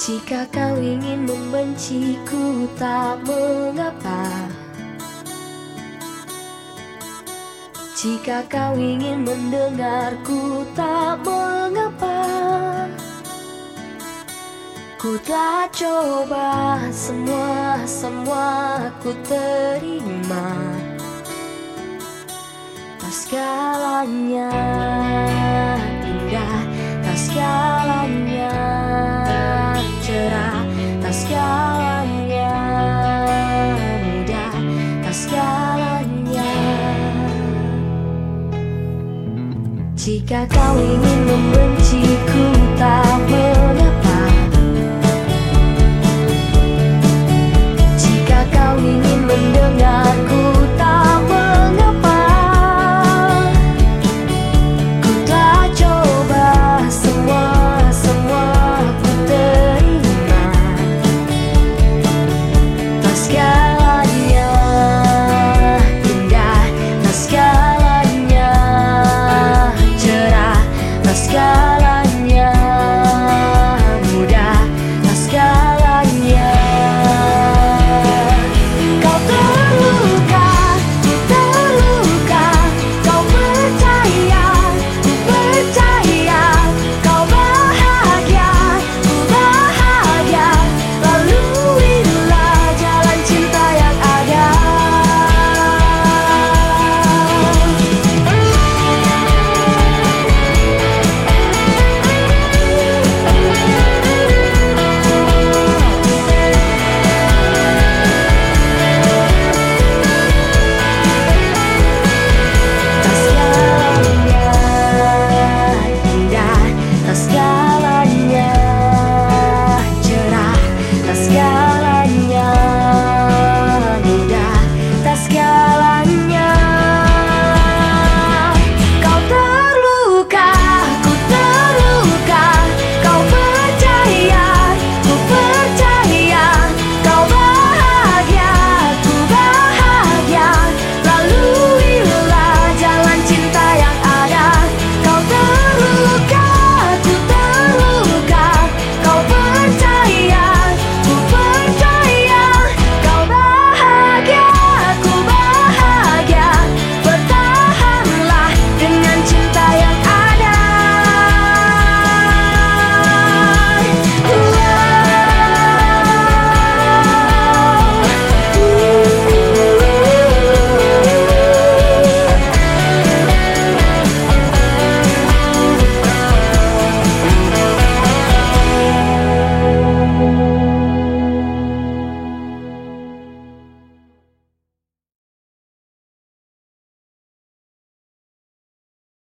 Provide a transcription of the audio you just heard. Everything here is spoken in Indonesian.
Jika kau ingin membenciku tak mengapa. Jika kau ingin mendengarku tak mengapa. Ku telah coba semua, semua ku terima. Tak segalanya indah, tak segalanya segalanya. Jika kau ingin membenci